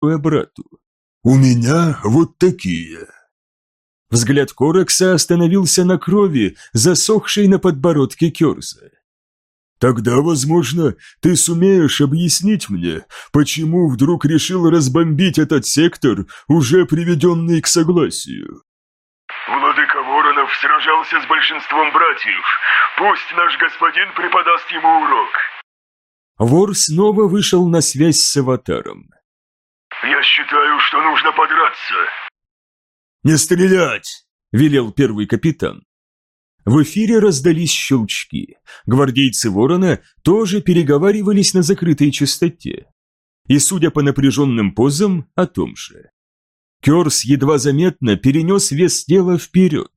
брату. «У меня вот такие». Взгляд Корекса остановился на крови, засохшей на подбородке Керза. «Тогда, возможно, ты сумеешь объяснить мне, почему вдруг решил разбомбить этот сектор, уже приведенный к согласию?» «Владыка Воронов сражался с большинством братьев. Пусть наш господин преподаст ему урок». Вор снова вышел на связь с аватаром. «Я считаю, что нужно подраться». «Не стрелять!» – велел первый капитан. В эфире раздались щелчки. Гвардейцы Ворона тоже переговаривались на закрытой частоте. И, судя по напряженным позам, о том же. Керс едва заметно перенес вес тела вперед.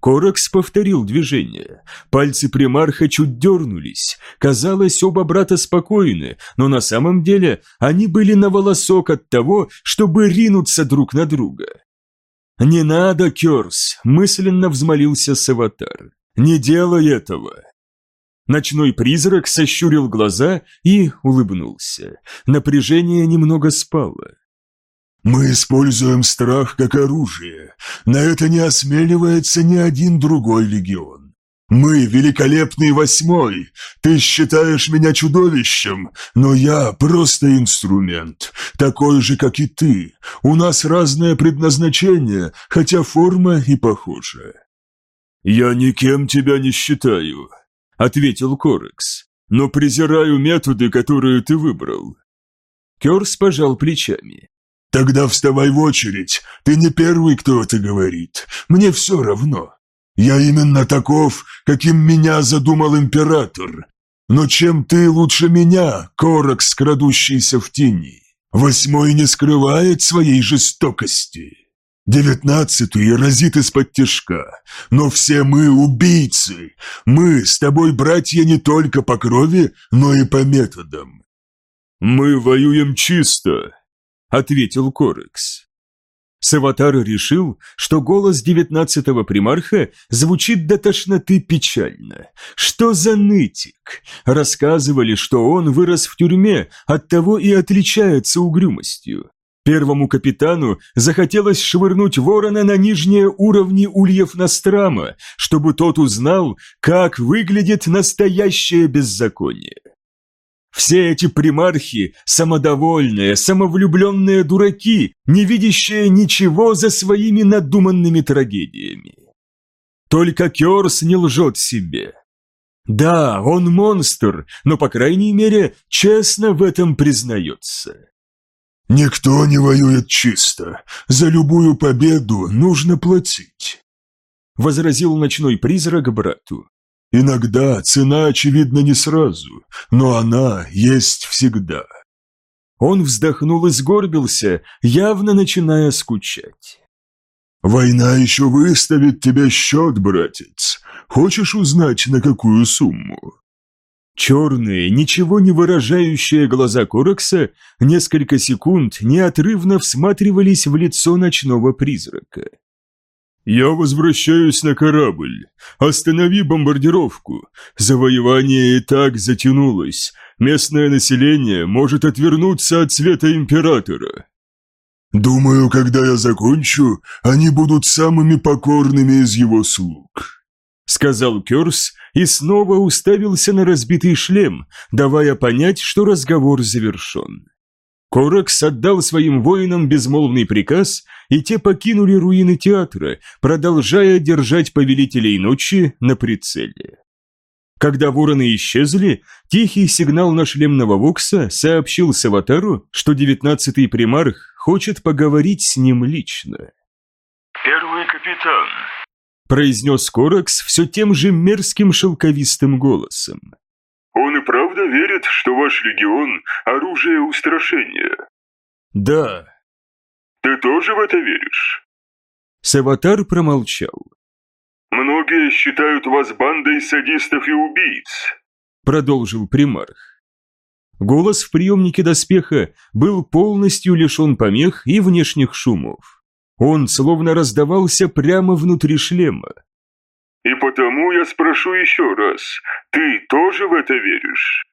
Коракс повторил движение. Пальцы примарха чуть дернулись. Казалось, оба брата спокойны, но на самом деле они были на волосок от того, чтобы ринуться друг на друга. «Не надо, Керс!» – мысленно взмолился Саватар. «Не делай этого!» Ночной призрак сощурил глаза и улыбнулся. Напряжение немного спало. Мы используем страх как оружие. На это не осмеливается ни один другой легион. Мы великолепный восьмой. Ты считаешь меня чудовищем, но я просто инструмент, такой же, как и ты. У нас разное предназначение, хотя форма и похожа. Я никем тебя не считаю, ответил Корекс. Но презираю методы, которые ты выбрал. Керс пожал плечами. Тогда вставай в очередь. Ты не первый, кто это говорит. Мне все равно. Я именно таков, каким меня задумал император. Но чем ты лучше меня, корок, скрадущийся в тени? Восьмой не скрывает своей жестокости. Девятнадцатый разит из-под тяжка. Но все мы убийцы. Мы с тобой братья не только по крови, но и по методам. Мы воюем чисто, — ответил Корекс. Саватар решил, что голос девятнадцатого примарха звучит до тошноты печально. Что за нытик? Рассказывали, что он вырос в тюрьме, оттого и отличается угрюмостью. Первому капитану захотелось швырнуть ворона на нижние уровни ульев Настрама, чтобы тот узнал, как выглядит настоящее беззаконие. Все эти примархи – самодовольные, самовлюбленные дураки, не видящие ничего за своими надуманными трагедиями. Только Керс не лжет себе. Да, он монстр, но, по крайней мере, честно в этом признается. «Никто не воюет чисто. За любую победу нужно платить», — возразил ночной призрак брату. Иногда цена очевидна не сразу, но она есть всегда. Он вздохнул и сгорбился, явно начиная скучать. «Война еще выставит тебе счет, братец. Хочешь узнать, на какую сумму?» Черные, ничего не выражающие глаза Корокса несколько секунд неотрывно всматривались в лицо ночного призрака. «Я возвращаюсь на корабль. Останови бомбардировку. Завоевание и так затянулось. Местное население может отвернуться от света Императора». «Думаю, когда я закончу, они будут самыми покорными из его слуг», — сказал Керс и снова уставился на разбитый шлем, давая понять, что разговор завершен. Коракс отдал своим воинам безмолвный приказ, и те покинули руины театра, продолжая держать повелителей ночи на прицеле. Когда вороны исчезли, тихий сигнал на шлемного вокса сообщил Саватару, что девятнадцатый примарх хочет поговорить с ним лично. «Первый капитан», – произнес Коракс все тем же мерзким шелковистым голосом. Он и правда верит, что ваш легион – оружие устрашения? Да. Ты тоже в это веришь? Саватар промолчал. Многие считают вас бандой садистов и убийц, продолжил примарх. Голос в приемнике доспеха был полностью лишен помех и внешних шумов. Он словно раздавался прямо внутри шлема. И потому я спрошу еще раз, ты тоже в это веришь?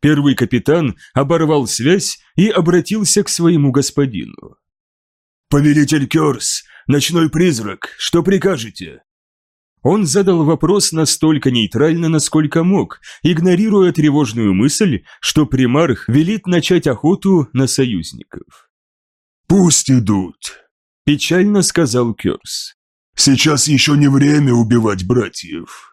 Первый капитан оборвал связь и обратился к своему господину. «Повелитель Кёрс, ночной призрак, что прикажете?» Он задал вопрос настолько нейтрально, насколько мог, игнорируя тревожную мысль, что примарх велит начать охоту на союзников. «Пусть идут», – печально сказал Кёрс. «Сейчас еще не время убивать братьев».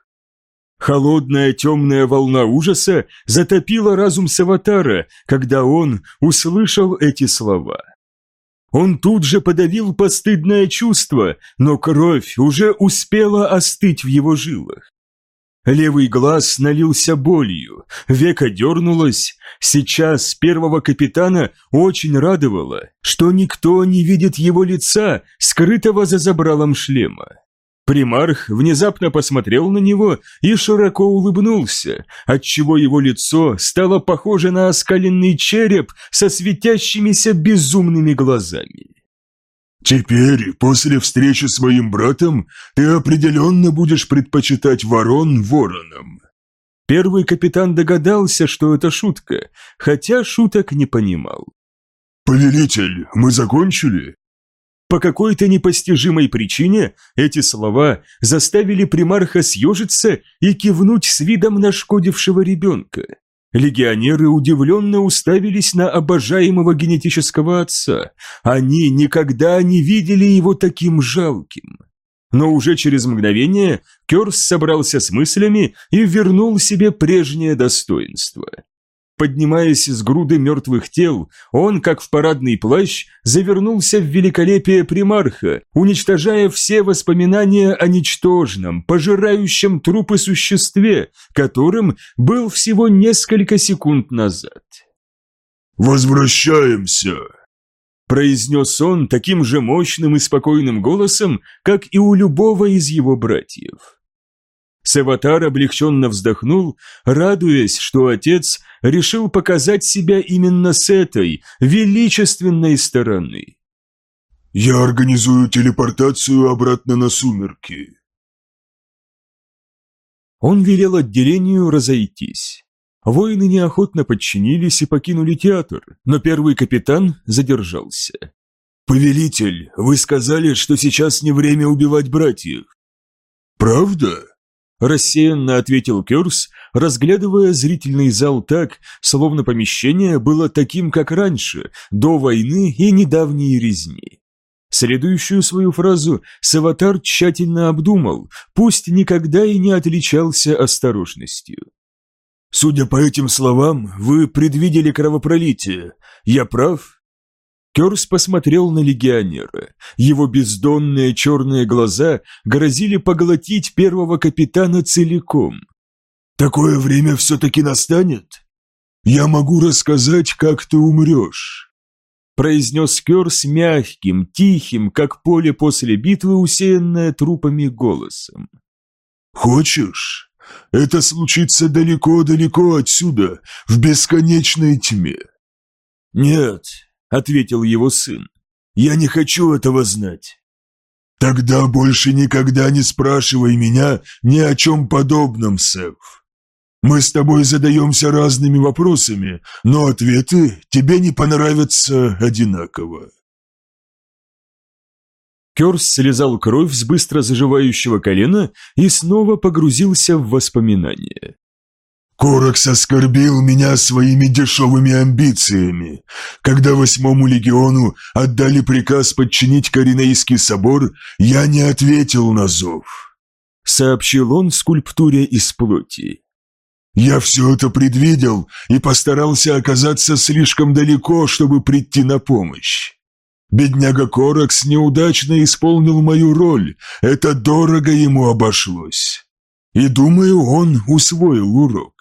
Холодная темная волна ужаса затопила разум Саватара, когда он услышал эти слова. Он тут же подавил постыдное чувство, но кровь уже успела остыть в его жилах. Левый глаз налился болью, века дернулось. Сейчас первого капитана очень радовало, что никто не видит его лица, скрытого за забралом шлема. Примарх внезапно посмотрел на него и широко улыбнулся, отчего его лицо стало похоже на оскаленный череп со светящимися безумными глазами. «Теперь, после встречи с моим братом, ты определенно будешь предпочитать ворон воронам». Первый капитан догадался, что это шутка, хотя шуток не понимал. «Повелитель, мы закончили?» По какой-то непостижимой причине эти слова заставили примарха съежиться и кивнуть с видом нашкодившего ребенка. Легионеры удивленно уставились на обожаемого генетического отца. Они никогда не видели его таким жалким. Но уже через мгновение Керс собрался с мыслями и вернул себе прежнее достоинство. Поднимаясь из груды мертвых тел, он, как в парадный плащ, завернулся в великолепие примарха, уничтожая все воспоминания о ничтожном, пожирающем трупы существе, которым был всего несколько секунд назад. «Возвращаемся!» произнес он таким же мощным и спокойным голосом, как и у любого из его братьев. Саватар облегченно вздохнул, радуясь, что отец решил показать себя именно с этой величественной стороны. «Я организую телепортацию обратно на сумерки». Он велел отделению разойтись. Воины неохотно подчинились и покинули театр, но первый капитан задержался. «Повелитель, вы сказали, что сейчас не время убивать братьев». «Правда?» Рассеянно ответил Кёрс, разглядывая зрительный зал так, словно помещение было таким, как раньше, до войны и недавней резни. Следующую свою фразу Саватар тщательно обдумал, пусть никогда и не отличался осторожностью. «Судя по этим словам, вы предвидели кровопролитие. Я прав?» Керс посмотрел на легионера. Его бездонные черные глаза грозили поглотить первого капитана целиком. «Такое время все-таки настанет?» «Я могу рассказать, как ты умрешь», – произнес Керс мягким, тихим, как поле после битвы, усеянное трупами голосом. «Хочешь? Это случится далеко-далеко отсюда, в бесконечной тьме». «Нет, – ответил его сын. «Я не хочу этого знать». «Тогда больше никогда не спрашивай меня ни о чем подобном, Сэв. Мы с тобой задаемся разными вопросами, но ответы тебе не понравятся одинаково». Керс слезал кровь с быстро заживающего колена и снова погрузился в воспоминания. Коракс оскорбил меня своими дешевыми амбициями. Когда восьмому легиону отдали приказ подчинить Коринейский собор, я не ответил на зов. Сообщил он скульптуре из плоти. Я все это предвидел и постарался оказаться слишком далеко, чтобы прийти на помощь. Бедняга Коракс неудачно исполнил мою роль, это дорого ему обошлось. И думаю, он усвоил урок.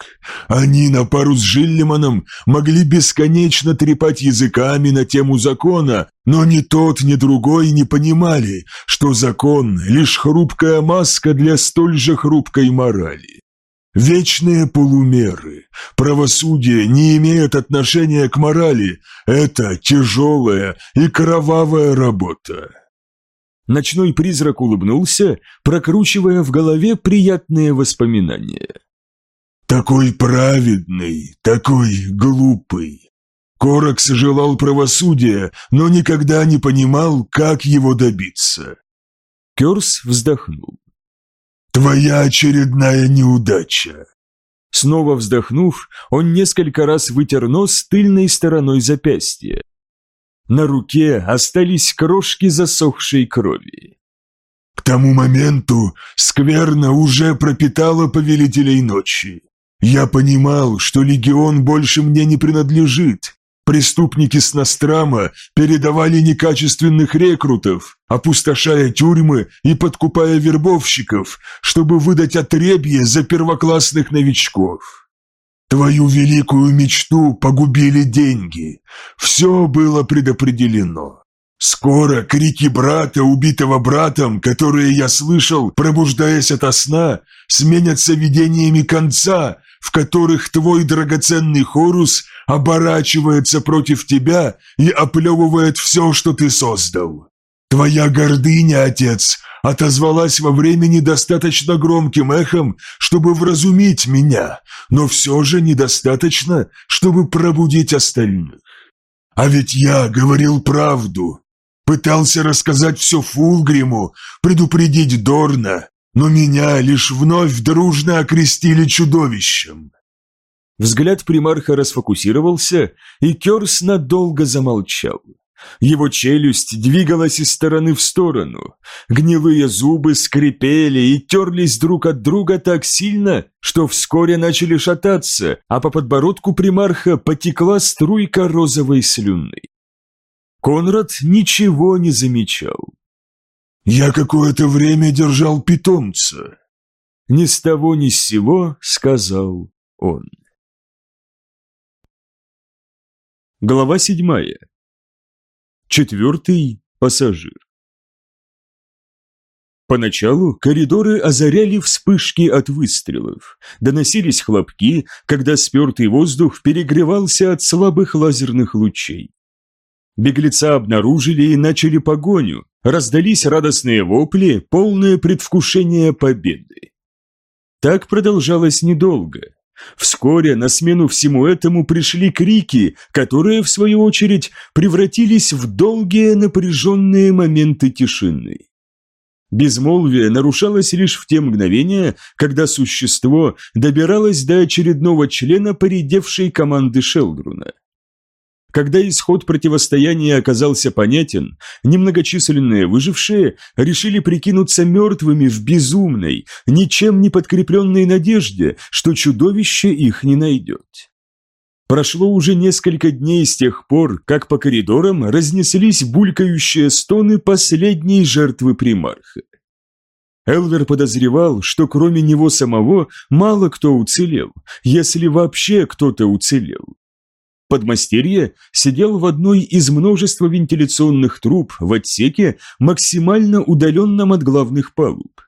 Они на пару с Жиллиманом могли бесконечно трепать языками на тему закона, но ни тот, ни другой не понимали, что закон – лишь хрупкая маска для столь же хрупкой морали. Вечные полумеры, правосудие не имеет отношения к морали, это тяжелая и кровавая работа. Ночной призрак улыбнулся, прокручивая в голове приятные воспоминания. Такой праведный, такой глупый. Коракс желал правосудия, но никогда не понимал, как его добиться. Керс вздохнул. «Твоя очередная неудача». Снова вздохнув, он несколько раз вытер нос тыльной стороной запястья. На руке остались крошки засохшей крови. К тому моменту скверно уже пропитала повелителей ночи. Я понимал, что легион больше мне не принадлежит. Преступники с Настрама передавали некачественных рекрутов, опустошая тюрьмы и подкупая вербовщиков, чтобы выдать отребье за первоклассных новичков. Твою великую мечту погубили деньги. Все было предопределено. Скоро крики брата, убитого братом, которые я слышал, пробуждаясь ото сна, сменятся видениями конца, в которых твой драгоценный Хорус оборачивается против тебя и оплевывает все, что ты создал. Твоя гордыня, отец, отозвалась во времени достаточно громким эхом, чтобы вразумить меня, но все же недостаточно, чтобы пробудить остальных. А ведь я говорил правду, пытался рассказать все Фулгриму, предупредить Дорна, но меня лишь вновь дружно окрестили чудовищем. Взгляд примарха расфокусировался, и Керс надолго замолчал. Его челюсть двигалась из стороны в сторону. Гнилые зубы скрипели и терлись друг от друга так сильно, что вскоре начали шататься, а по подбородку примарха потекла струйка розовой слюны. Конрад ничего не замечал. «Я какое-то время держал питомца», — ни с того ни с сего сказал он. Глава седьмая. Четвертый пассажир. Поначалу коридоры озаряли вспышки от выстрелов. Доносились хлопки, когда спертый воздух перегревался от слабых лазерных лучей. Беглеца обнаружили и начали погоню. Раздались радостные вопли, полное предвкушение победы. Так продолжалось недолго. Вскоре на смену всему этому пришли крики, которые, в свою очередь, превратились в долгие напряженные моменты тишины. Безмолвие нарушалось лишь в те мгновения, когда существо добиралось до очередного члена поредевшей команды Шелдруна. Когда исход противостояния оказался понятен, немногочисленные выжившие решили прикинуться мертвыми в безумной, ничем не подкрепленной надежде, что чудовище их не найдет. Прошло уже несколько дней с тех пор, как по коридорам разнеслись булькающие стоны последней жертвы примарха. Элвер подозревал, что кроме него самого мало кто уцелел, если вообще кто-то уцелел. Подмастерье сидел в одной из множества вентиляционных труб в отсеке, максимально удаленном от главных палуб.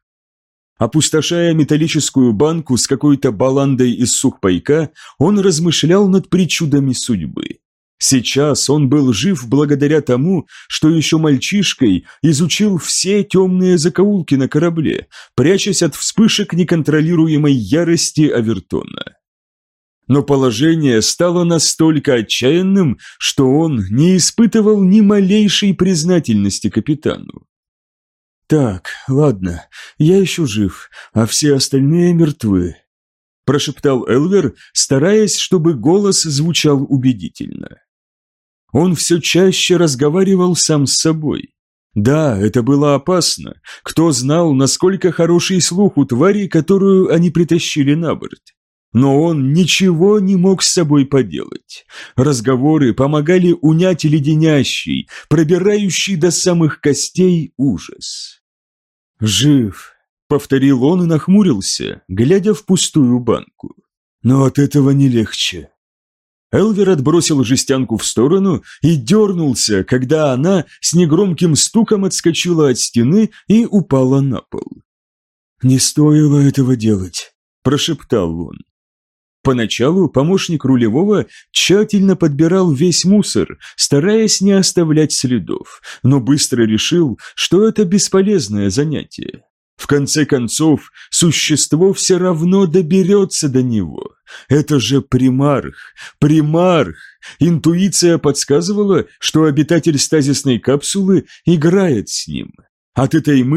Опустошая металлическую банку с какой-то баландой из сухпайка, он размышлял над причудами судьбы. Сейчас он был жив благодаря тому, что еще мальчишкой изучил все темные закоулки на корабле, прячась от вспышек неконтролируемой ярости Авертона но положение стало настолько отчаянным, что он не испытывал ни малейшей признательности капитану. «Так, ладно, я еще жив, а все остальные мертвы», – прошептал Элвер, стараясь, чтобы голос звучал убедительно. Он все чаще разговаривал сам с собой. Да, это было опасно. Кто знал, насколько хороший слух у твари, которую они притащили на борт но он ничего не мог с собой поделать. Разговоры помогали унять леденящий, пробирающий до самых костей ужас. «Жив», — повторил он и нахмурился, глядя в пустую банку. «Но от этого не легче». Элвер отбросил жестянку в сторону и дернулся, когда она с негромким стуком отскочила от стены и упала на пол. «Не стоило этого делать», – прошептал он. Поначалу помощник рулевого тщательно подбирал весь мусор, стараясь не оставлять следов, но быстро решил, что это бесполезное занятие. В конце концов, существо все равно доберется до него. Это же примарх, примарх. Интуиция подсказывала, что обитатель стазисной капсулы играет с ним. От этой мысли